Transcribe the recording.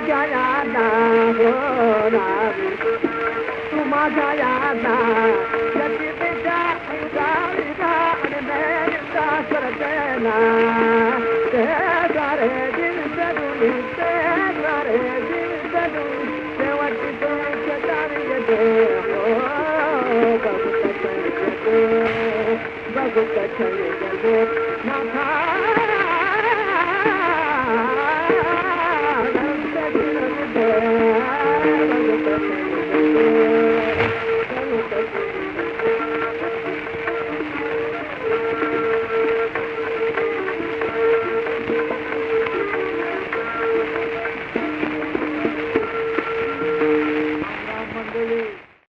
जया ना, हो राम। तुमा जया ना यदि बेटा गाड़ी गाड़ में का कर देना ते सारे दिन सदुनी ते दिन सदुनी दे हो भगत चले गए भगत चले Thank you.